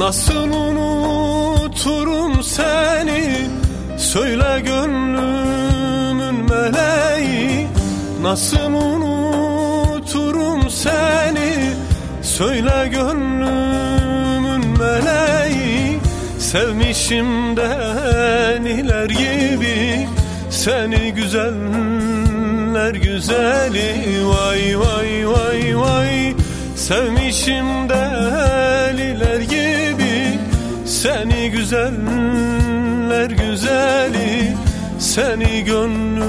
Nasıl unuturum seni? Söyle gönlümün meleği. Nasıl unuturum seni? Söyle gönlümün meleği. Sevmişim deniler gibi. Seni güzeller güzeli. Vay vay vay vay. Sevmişim deliler gibi Seni güzeller güzeli Seni gönlümün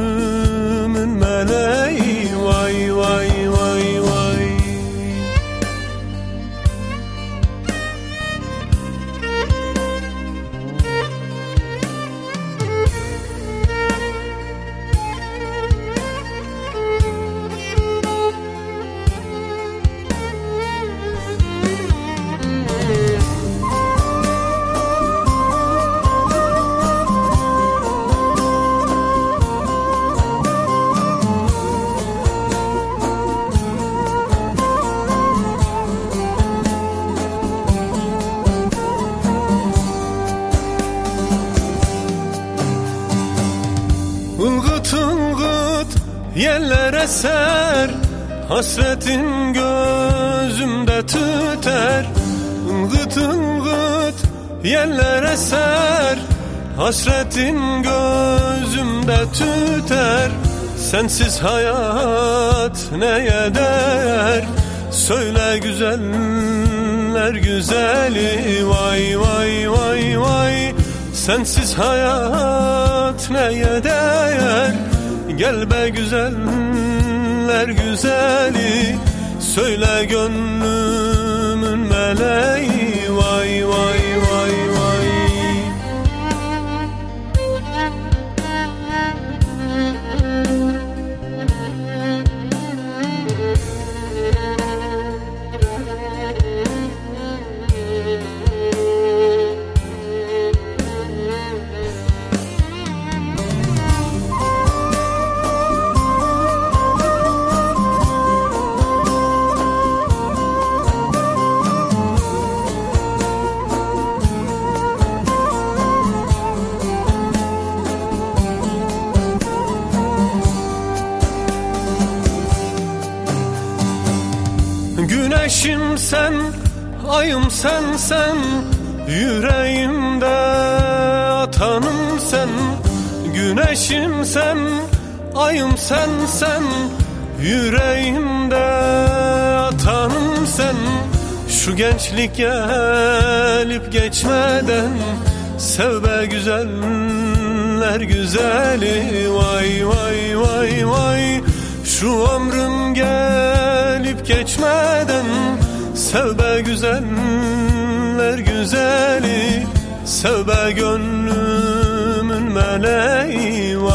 ılgıt yeller eser Hasretin gözümde tüter. Ilgıt ılgıt yeller eser Hasretin gözümde tüter. Sensiz hayat neye değer? Söyle güzeller güzeli Vay vay vay vay. Sensiz hayat neye değer Gel be güzeller güzeli Söyle gönlümün meleği. Vay vay vay vay Güneşim sen, ayım sen sen Yüreğimde atanım sen. Güneşim sen, ayım sen sen Yüreğimde atanım sen. Şu gençlik gelip geçmeden Sev be güzeller güzeli. Vay vay vay vay Şu ömrüm gelip geçmeden Sev be güzeller güzeli Sev be gönlümün meleği vay